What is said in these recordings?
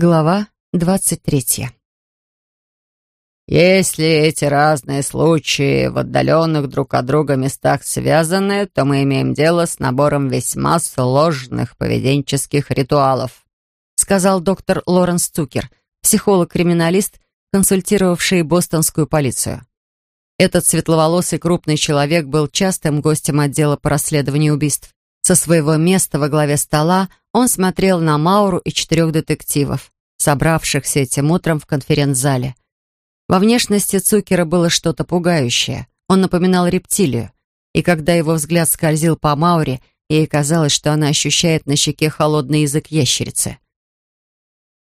Глава двадцать третья. Если эти разные случаи в отдаленных друг от друга местах связаны, то мы имеем дело с набором весьма сложных поведенческих ритуалов, сказал доктор Лоренс Цукер, психолог-криминалист, консультировавший бостонскую полицию. Этот светловолосый крупный человек был частым гостем отдела по расследованию убийств. Со своего места во главе стола он смотрел на Мауру и четырех детективов, собравшихся этим утром в конференц-зале. Во внешности Цукера было что-то пугающее. Он напоминал рептилию. И когда его взгляд скользил по Мауре, ей казалось, что она ощущает на щеке холодный язык ящерицы.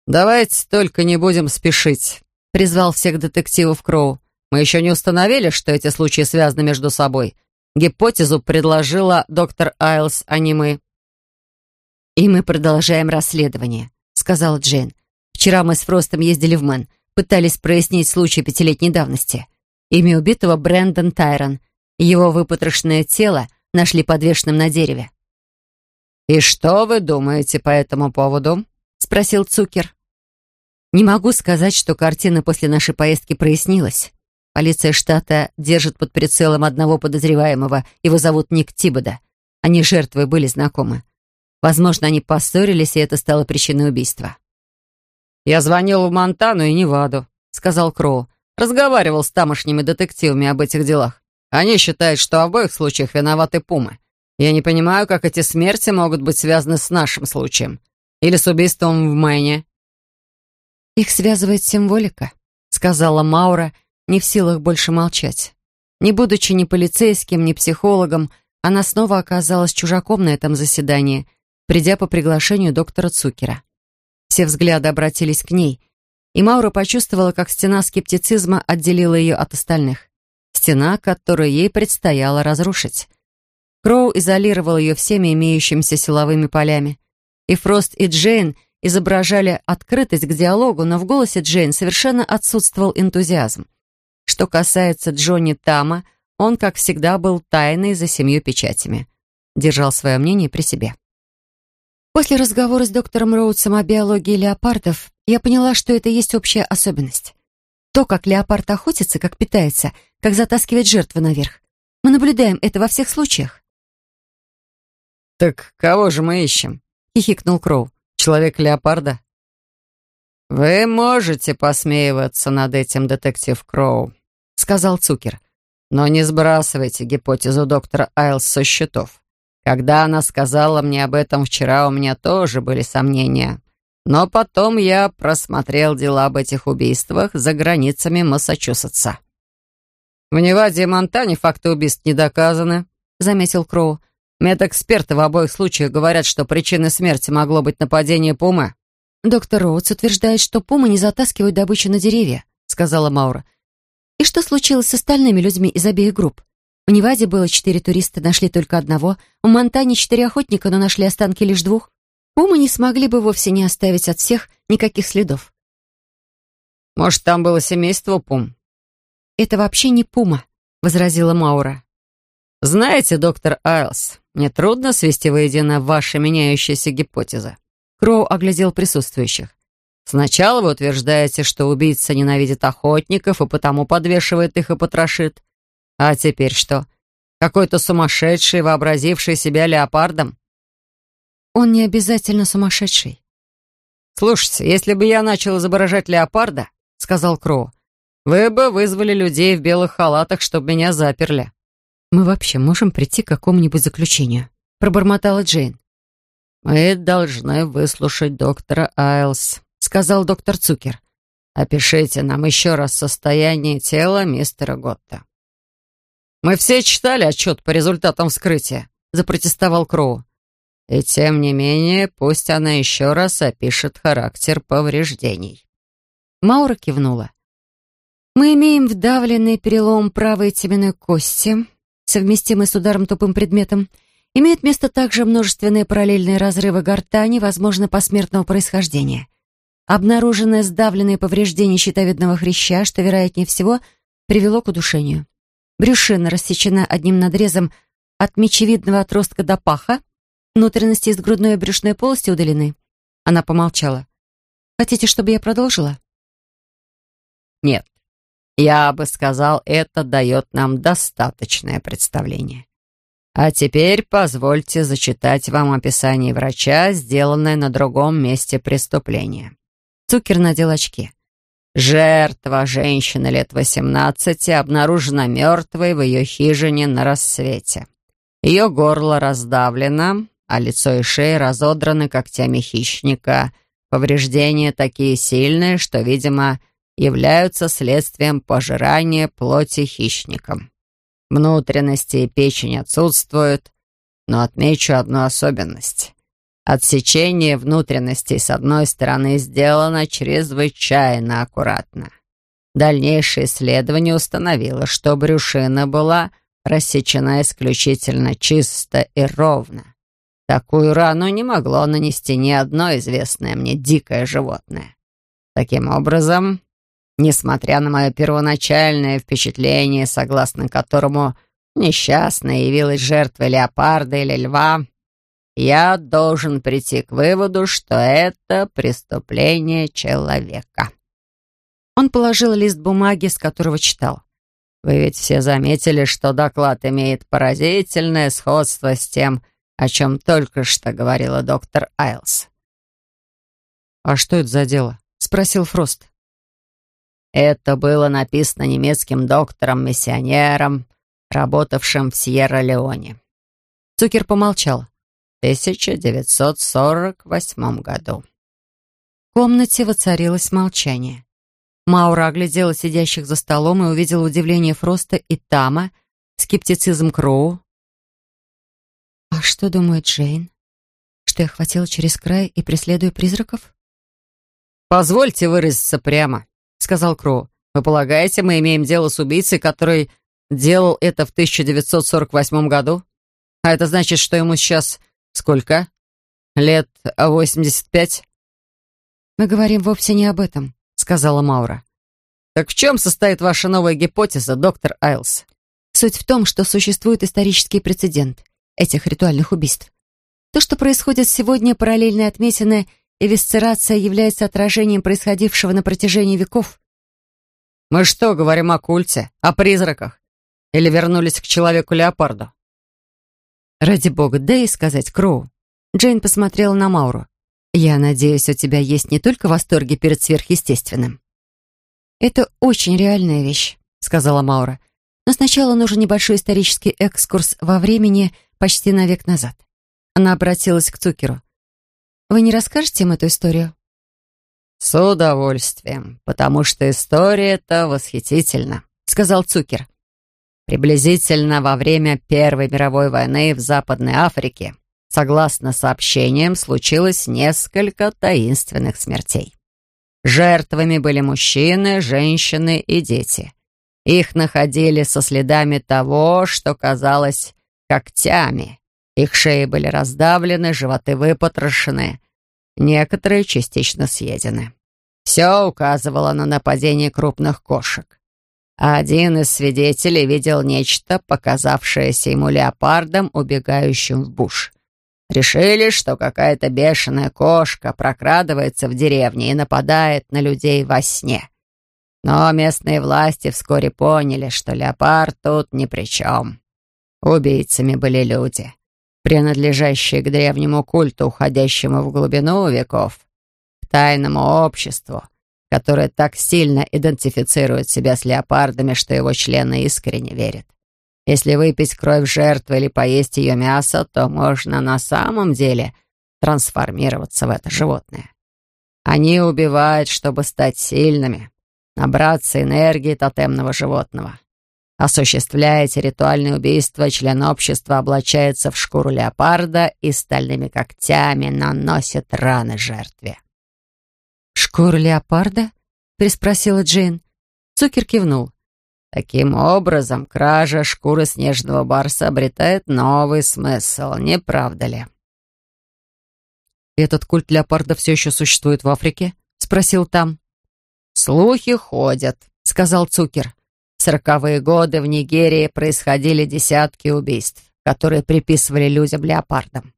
«Давайте только не будем спешить», — призвал всех детективов Кроу. «Мы еще не установили, что эти случаи связаны между собой. Гипотезу предложила доктор Айлс, а не мы». «И мы продолжаем расследование», — сказала Джейн. «Вчера мы с Фростом ездили в Мэн пытались прояснить случай пятилетней давности. Имя убитого Брэндон Тайрон. Его выпотрошенное тело нашли подвешенным на дереве. «И что вы думаете по этому поводу?» — спросил Цукер. «Не могу сказать, что картина после нашей поездки прояснилась. Полиция штата держит под прицелом одного подозреваемого. Его зовут Ник Тибода. Они жертвы были знакомы. Возможно, они поссорились, и это стало причиной убийства. «Я звонил в Монтану и Неваду», — сказал Кроу. «Разговаривал с тамошними детективами об этих делах. Они считают, что в обоих случаях виноваты пумы. Я не понимаю, как эти смерти могут быть связаны с нашим случаем. Или с убийством в Мэне». «Их связывает символика», — сказала Маура, не в силах больше молчать. Не будучи ни полицейским, ни психологом, она снова оказалась чужаком на этом заседании, придя по приглашению доктора Цукера. Все взгляды обратились к ней, и Маура почувствовала, как стена скептицизма отделила ее от остальных. Стена, которую ей предстояло разрушить. Кроу изолировал ее всеми имеющимися силовыми полями. И Фрост, и Джейн изображали открытость к диалогу, но в голосе Джейн совершенно отсутствовал энтузиазм. Что касается Джонни Тама, он, как всегда, был тайный за семью печатями. Держал свое мнение при себе. После разговора с доктором Роудсом о биологии леопардов я поняла, что это есть общая особенность. То, как леопард охотится, как питается, как затаскивает жертву наверх. Мы наблюдаем это во всех случаях. «Так кого же мы ищем?» — хихикнул Кроу. «Человек-леопарда?» «Вы можете посмеиваться над этим, детектив Кроу», — сказал Цукер. «Но не сбрасывайте гипотезу доктора Айлс со счетов. Когда она сказала мне об этом вчера, у меня тоже были сомнения. Но потом я просмотрел дела об этих убийствах за границами Массачусетса. «В Неваде и Монтане факты убийств не доказаны», — заметил Кроу. «Медэксперты в обоих случаях говорят, что причиной смерти могло быть нападение пумы». «Доктор Роудс утверждает, что пумы не затаскивают добычу на деревья», — сказала Маура. «И что случилось с остальными людьми из обеих групп? В Неваде было четыре туриста, нашли только одного. В Монтане четыре охотника, но нашли останки лишь двух. Пумы не смогли бы вовсе не оставить от всех никаких следов. «Может, там было семейство пум?» «Это вообще не пума», — возразила Маура. «Знаете, доктор Айлс, мне трудно свести воедино ваши меняющиеся гипотезы». Кроу оглядел присутствующих. «Сначала вы утверждаете, что убийца ненавидит охотников и потому подвешивает их и потрошит. А теперь что? Какой-то сумасшедший, вообразивший себя леопардом? Он не обязательно сумасшедший. Слушайте, если бы я начал изображать леопарда, сказал Кроу, вы бы вызвали людей в белых халатах, чтобы меня заперли. Мы вообще можем прийти к какому-нибудь заключению, пробормотала Джейн. «Мы должны выслушать доктора Айлс», — сказал доктор Цукер. «Опишите нам еще раз состояние тела мистера Готта». «Мы все читали отчет по результатам вскрытия», — запротестовал Кроу. «И тем не менее, пусть она еще раз опишет характер повреждений». Маура кивнула. «Мы имеем вдавленный перелом правой теменной кости, совместимый с ударом тупым предметом. Имеет место также множественные параллельные разрывы гортани, возможно, посмертного происхождения. Обнаруженное сдавленное повреждение щитовидного хряща, что, вероятнее всего, привело к удушению. Брюшина рассечена одним надрезом от мечевидного отростка до паха. Внутренности из грудной и брюшной полости удалены. Она помолчала. Хотите, чтобы я продолжила? Нет. Я бы сказал, это дает нам достаточное представление. А теперь позвольте зачитать вам описание врача, сделанное на другом месте преступления. Цукер надел очки. Жертва, женщина лет 18, обнаружена мертвой в ее хижине на рассвете. Ее горло раздавлено, а лицо и шея разодраны когтями хищника. Повреждения такие сильные, что, видимо, являются следствием пожирания плоти хищником. Внутренности и печень отсутствуют, но отмечу одну особенность. Отсечение внутренностей с одной стороны сделано чрезвычайно аккуратно. Дальнейшее исследование установило, что брюшина была рассечена исключительно чисто и ровно. Такую рану не могло нанести ни одно известное мне дикое животное. Таким образом, Несмотря на мое первоначальное впечатление, согласно которому несчастная явилась жертвой леопарда или льва, я должен прийти к выводу, что это преступление человека. Он положил лист бумаги, с которого читал. Вы ведь все заметили, что доклад имеет поразительное сходство с тем, о чем только что говорила доктор Айлс. «А что это за дело?» — спросил Фрост. Это было написано немецким доктором-миссионером, работавшим в Сьерра-Леоне. Цукер помолчал. В 1948 году. В комнате воцарилось молчание. Маура оглядела сидящих за столом и увидела удивление Фроста и Тама, скептицизм Кроу. «А что думает Джейн? Что я хватила через край и преследую призраков?» «Позвольте выразиться прямо», сказал Кроу. «Вы полагаете, мы имеем дело с убийцей, который делал это в 1948 году? А это значит, что ему сейчас сколько? Лет 85?» «Мы говорим вовсе не об этом», — сказала Маура. «Так в чем состоит ваша новая гипотеза, доктор Айлс?» «Суть в том, что существует исторический прецедент этих ритуальных убийств. То, что происходит сегодня, параллельно отметины и висцерация является отражением происходившего на протяжении веков. Мы что, говорим о культе, о призраках? Или вернулись к человеку-леопарду? Ради бога, дай сказать, Кроу. Джейн посмотрела на Мауру. Я надеюсь, у тебя есть не только восторги перед сверхъестественным. Это очень реальная вещь, сказала Маура. Но сначала нужен небольшой исторический экскурс во времени почти на век назад. Она обратилась к Цукеру. Вы не расскажете им эту историю?» «С удовольствием, потому что история-то восхитительна», — сказал Цукер. Приблизительно во время Первой мировой войны в Западной Африке, согласно сообщениям, случилось несколько таинственных смертей. Жертвами были мужчины, женщины и дети. Их находили со следами того, что казалось когтями. Их шеи были раздавлены, животы выпотрошены, некоторые частично съедены. Все указывало на нападение крупных кошек. Один из свидетелей видел нечто, показавшееся ему леопардом, убегающим в буш. Решили, что какая-то бешеная кошка прокрадывается в деревне и нападает на людей во сне. Но местные власти вскоре поняли, что леопард тут ни при чем. Убийцами были люди принадлежащие к древнему культу, уходящему в глубину веков, к тайному обществу, которое так сильно идентифицирует себя с леопардами, что его члены искренне верят. Если выпить кровь жертвы или поесть ее мясо, то можно на самом деле трансформироваться в это животное. Они убивают, чтобы стать сильными, набраться энергии тотемного животного. Осуществляете ритуальное убийство, член общества облачается в шкуру леопарда и стальными когтями наносит раны жертве. «Шкуру леопарда?» — переспросила Джейн. Цукер кивнул. Таким образом, кража шкуры снежного барса обретает новый смысл, не правда ли? «Этот культ леопарда все еще существует в Африке?» — спросил там. «Слухи ходят», — сказал Цукер. Сороковые годы в Нигерии происходили десятки убийств, которые приписывали людям-леопардам.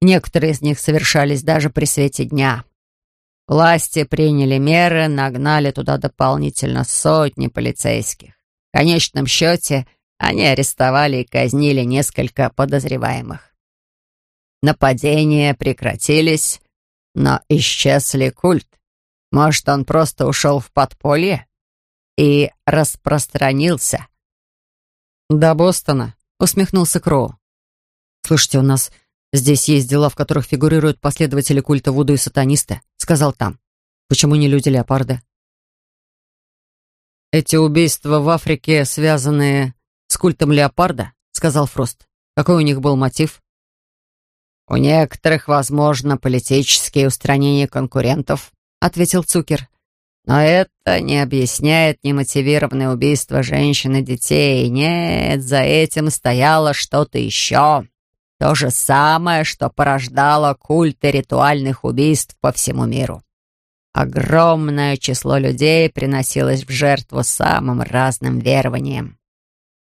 Некоторые из них совершались даже при свете дня. Власти приняли меры, нагнали туда дополнительно сотни полицейских. В конечном счете они арестовали и казнили несколько подозреваемых. Нападения прекратились, но исчез ли культ? Может, он просто ушел в подполье и распространился? «До Бостона», — усмехнулся Кроу. «Слушайте, у нас здесь есть дела, в которых фигурируют последователи культа Вуду и сатанисты», — сказал там. «Почему не люди-леопарды?» «Эти убийства в Африке, связанные с культом леопарда», — сказал Фрост. «Какой у них был мотив?» «У некоторых, возможно, политические устранения конкурентов», — ответил Цукер. «Но это не объясняет немотивированное убийство женщин и детей. Нет, за этим стояло что-то еще. То же самое, что порождало культы ритуальных убийств по всему миру. Огромное число людей приносилось в жертву самым разным верованиям.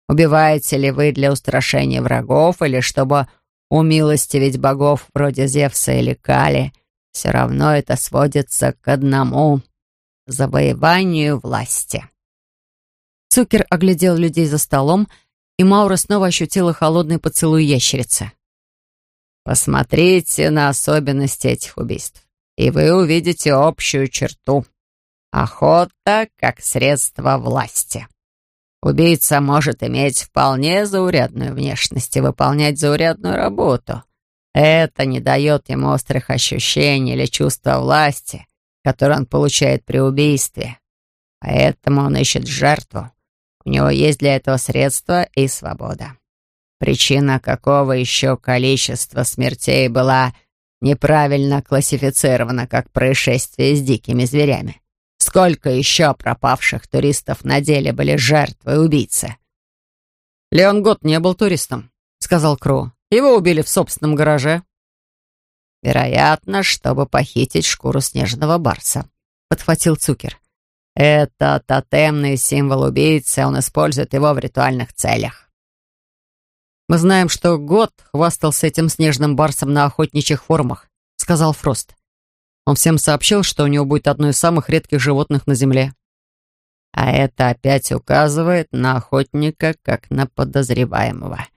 Убиваете ли вы для устрашения врагов или чтобы умилостивить богов вроде Зевса или Кали, все равно это сводится к одному — завоеванию власти. Цукер оглядел людей за столом, и Маура снова ощутила холодный поцелуй ящерицы. «Посмотрите на особенности этих убийств, и вы увидите общую черту. Охота как средство власти». Убийца может иметь вполне заурядную внешность и выполнять заурядную работу. Это не дает ему острых ощущений или чувства власти, которые он получает при убийстве. Поэтому он ищет жертву. У него есть для этого средства и свобода. Причина какого еще количества смертей была неправильно классифицирована как происшествие с дикими зверями. Сколько еще пропавших туристов на деле были жертвой убийцы? «Леон Гот не был туристом», — сказал Кроу. «Его убили в собственном гараже». «Вероятно, чтобы похитить шкуру снежного барса», — подхватил Цукер. «Это тотемный символ убийцы, он использует его в ритуальных целях». «Мы знаем, что Гот хвастался этим снежным барсом на охотничьих формах», — сказал Фрост. Он всем сообщил, что у него будет одно из самых редких животных на Земле. А это опять указывает на охотника как на подозреваемого.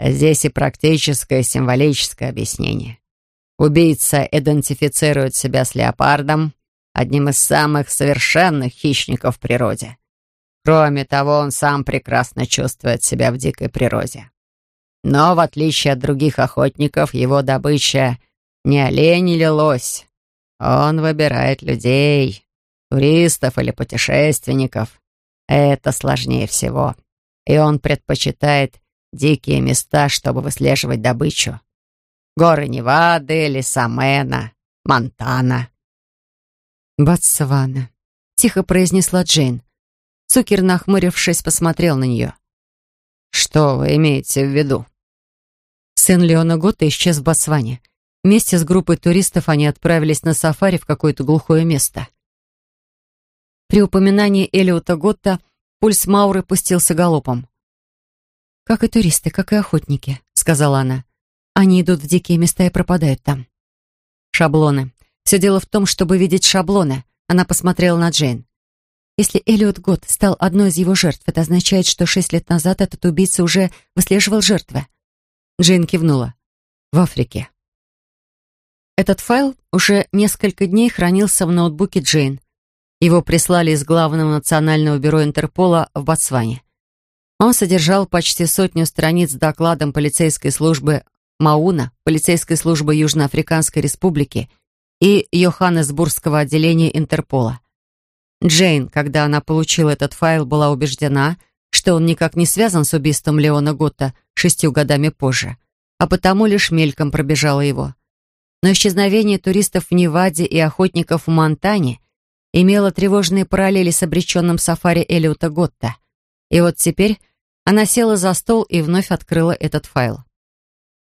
Здесь и практическое, и символическое объяснение. Убийца идентифицирует себя с леопардом, одним из самых совершенных хищников в природе. Кроме того, он сам прекрасно чувствует себя в дикой природе. Но, в отличие от других охотников, его добыча не олень или лось, он выбирает людей, туристов или путешественников. Это сложнее всего. И он предпочитает дикие места, чтобы выслеживать добычу. Горы Невады, леса Мэна, Монтана. «Ботсвана», — тихо произнесла Джейн. Цукер, нахмурившись, посмотрел на нее. «Что вы имеете в виду?» Сын Леона Гота исчез в Ботсване. Вместе с группой туристов они отправились на сафари в какое-то глухое место. При упоминании Элиота Готта пульс Мауры пустился галопом. «Как и туристы, как и охотники», — сказала она. «Они идут в дикие места и пропадают там». «Шаблоны. Все дело в том, чтобы видеть шаблоны», — она посмотрела на Джейн. «Если Элиот Гот стал одной из его жертв, это означает, что шесть лет назад этот убийца уже выслеживал жертвы». Джейн кивнула. «В Африке». Этот файл уже несколько дней хранился в ноутбуке Джейн. Его прислали из Главного национального бюро Интерпола в Ботсване. Он содержал почти сотню страниц с докладом полицейской службы Мауна, полицейской службы Южноафриканской республики и Йоханнесбургского отделения Интерпола. Джейн, когда она получила этот файл, была убеждена, что он никак не связан с убийством Леона Готта шестью годами позже, а потому лишь мельком пробежала его но исчезновение туристов в Неваде и охотников в Монтане имело тревожные параллели с обреченным сафари Элиота Готта. И вот теперь она села за стол и вновь открыла этот файл.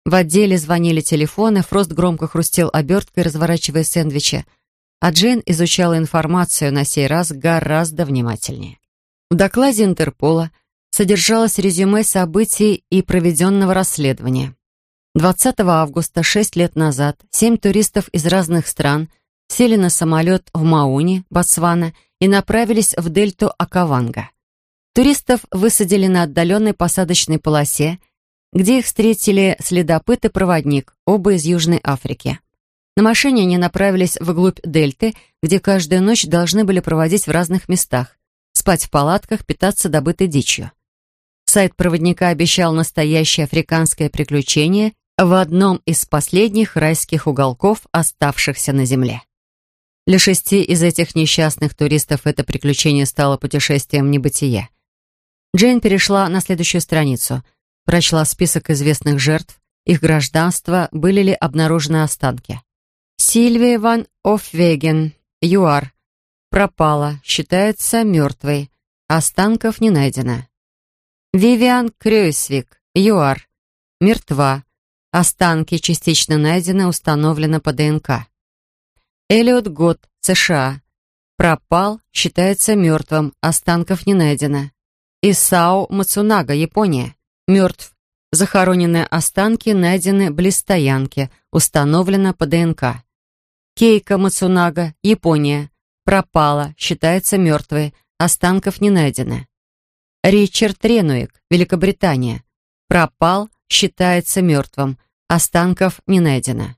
В отделе звонили телефоны, Фрост громко хрустел оберткой, разворачивая сэндвичи, а Джейн изучала информацию на сей раз гораздо внимательнее. В докладе Интерпола содержалось резюме событий и проведенного расследования. 20 августа, шесть лет назад, семь туристов из разных стран сели на самолет в Мауни, Ботсвана, и направились в дельту Акаванга. Туристов высадили на отдаленной посадочной полосе, где их встретили следопыт и проводник, оба из Южной Африки. На машине они направились вглубь дельты, где каждую ночь должны были проводить в разных местах, спать в палатках, питаться добытой дичью. Сайт проводника обещал настоящее африканское приключение в одном из последних райских уголков, оставшихся на Земле. Для шести из этих несчастных туристов это приключение стало путешествием небытия. Джейн перешла на следующую страницу, прочла список известных жертв, их гражданство, были ли обнаружены останки. Сильвия ван Офвеген, ЮАР, пропала, считается мертвой, останков не найдено. Вивиан Крёйсвик, ЮАР, мертва, останки частично найдены, установлено по ДНК. Эллиот Гот, США, пропал, считается мертвым, останков не найдено. Исао Мацунага, Япония, мертв, захороненные останки найдены близ стоянки, установлено по ДНК. Кейка Мацунага, Япония. Пропала, считается мертвой, останков не найдено. Ричард Ренуик, Великобритания. Пропал, считается мертвым, останков не найдено.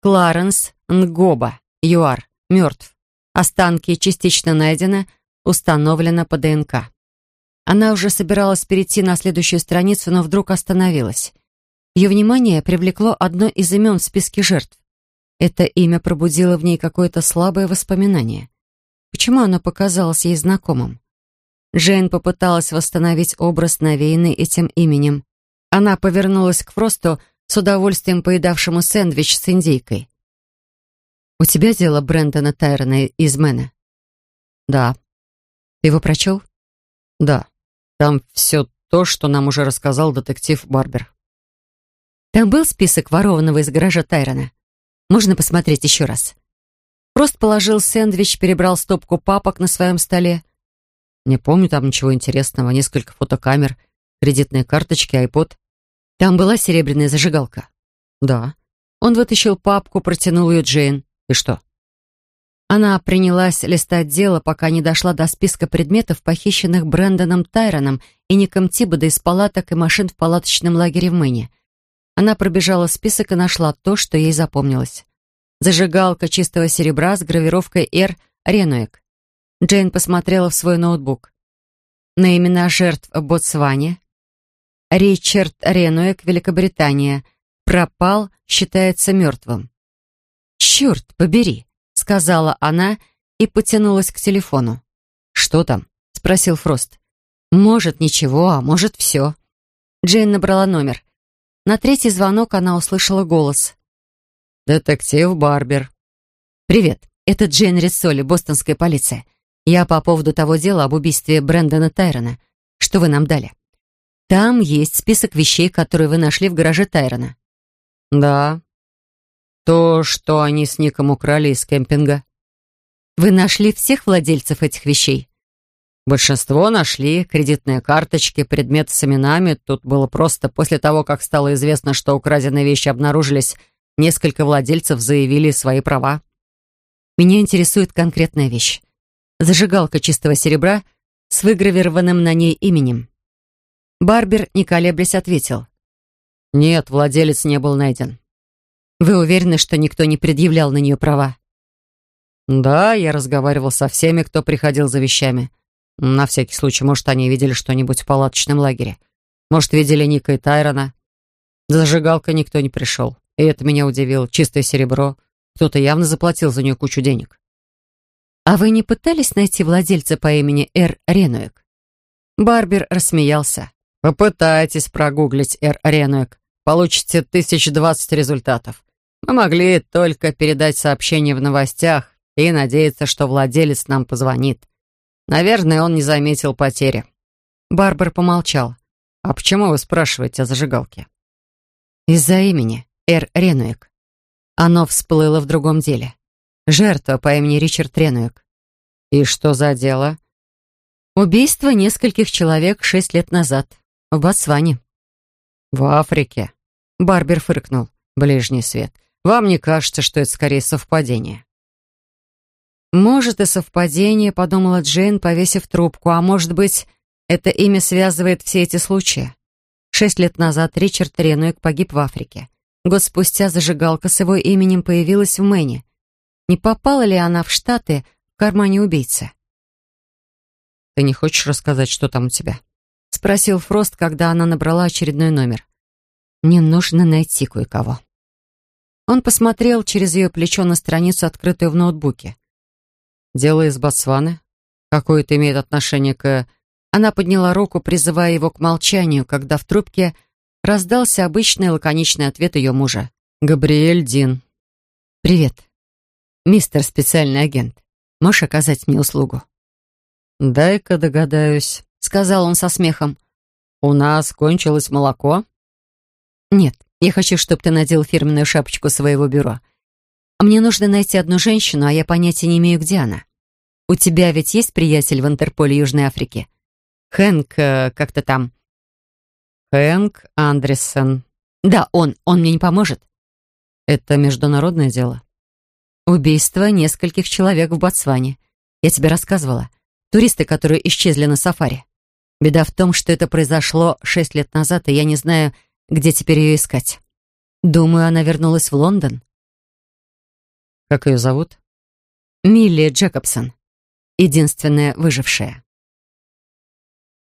Кларенс Нгоба, ЮАР, мертв. Останки частично найдены, установлено по ДНК. Она уже собиралась перейти на следующую страницу, но вдруг остановилась. Ее внимание привлекло одно из имен в списке жертв. Это имя пробудило в ней какое-то слабое воспоминание. Почему оно показалось ей знакомым? Джейн попыталась восстановить образ, навеянный этим именем. Она повернулась к Фросту, с удовольствием поедавшему сэндвич с индейкой. «У тебя дело Брэндона Тайрона из Мэна?» «Да». «Ты его прочел?» «Да. Там все то, что нам уже рассказал детектив Барбер». «Там был список ворованного из гаража Тайрона?» Можно посмотреть еще раз?» Просто положил сэндвич, перебрал стопку папок на своем столе. «Не помню там ничего интересного. Несколько фотокамер, кредитные карточки, айпод». «Там была серебряная зажигалка?» «Да». Он вытащил папку, протянул ее Джейн. «И что?» Она принялась листать дело, пока не дошла до списка предметов, похищенных Брэндоном Тайроном и Ником Тибода из палаток и машин в палаточном лагере в Мэне. Она пробежала список и нашла то, что ей запомнилось. Зажигалка чистого серебра с гравировкой «Р» Ренуэк. Джейн посмотрела в свой ноутбук. На имена жертв в Ботсване. Ричард Ренуэк, Великобритания. Пропал, считается мертвым. «Черт побери!» — сказала она и потянулась к телефону. «Что там?» — спросил Фрост. «Может, ничего, а может, все». Джейн набрала номер. На третий звонок она услышала голос. «Детектив Барбер». «Привет, это Джейн Риссоли, бостонская полиция. Я по поводу того дела об убийстве Брэндона Тайрона. Что вы нам дали? Там есть список вещей, которые вы нашли в гараже Тайрона». «Да. То, что они с Ником украли из кемпинга». «Вы нашли всех владельцев этих вещей?» Большинство нашли кредитные карточки, предметы с именами. Тут было просто после того, как стало известно, что украденные вещи обнаружились, несколько владельцев заявили свои права. Меня интересует конкретная вещь. Зажигалка чистого серебра с выгравированным на ней именем. Барбер, не колеблясь, ответил. «Нет, владелец не был найден». «Вы уверены, что никто не предъявлял на нее права?» «Да, я разговаривал со всеми, кто приходил за вещами. На всякий случай, может, они видели что-нибудь в палаточном лагере. Может, видели Ника и Тайрона. Зажигалка никто не пришел. И это меня удивило. Чистое серебро. Кто-то явно заплатил за нее кучу денег. «А вы не пытались найти владельца по имени Эр Ренуэк?» Барбер рассмеялся. «Попытайтесь прогуглить Эр Ренуэк. Получите тысяч двадцать результатов. Мы могли только передать сообщение в новостях и надеяться, что владелец нам позвонит. Наверное, он не заметил потери. Барбар помолчал. «А почему вы спрашиваете о зажигалке?» «Из-за имени. Эр Ренуик. Оно всплыло в другом деле. Жертва по имени Ричард Ренуик. «И что за дело?» «Убийство нескольких человек шесть лет назад. В Ботсване». «В Африке?» Барбер фыркнул. «Ближний свет. Вам не кажется, что это скорее совпадение?» «Может, и совпадение», — подумала Джейн, повесив трубку, «а может быть, это имя связывает все эти случаи». Шесть лет назад Ричард Ренуик погиб в Африке. Год спустя зажигалка с его именем появилась в Мэне. Не попала ли она в Штаты в кармане убийцы? «Ты не хочешь рассказать, что там у тебя?» — спросил Фрост, когда она набрала очередной номер. «Мне нужно найти кое-кого». Он посмотрел через ее плечо на страницу, открытую в ноутбуке. «Дело из Ботсваны? Какое это имеет отношение к...» Она подняла руку, призывая его к молчанию, когда в трубке раздался обычный лаконичный ответ ее мужа. «Габриэль Дин». «Привет. Мистер специальный агент, можешь оказать мне услугу?» «Дай-ка догадаюсь», — сказал он со смехом. «У нас кончилось молоко?» «Нет, я хочу, чтобы ты надел фирменную шапочку своего бюро. Мне нужно найти одну женщину, а я понятия не имею, где она. У тебя ведь есть приятель в Интерполе Южной Африки? Хэнк э, как-то там. Хэнк Андерсон. Да, он. Он мне не поможет. Это международное дело. Убийство нескольких человек в Ботсване. Я тебе рассказывала. Туристы, которые исчезли на сафари. Беда в том, что это произошло шесть лет назад, и я не знаю, где теперь ее искать. Думаю, она вернулась в Лондон. Как ее зовут? Милли Джекобсон. Единственная выжившая.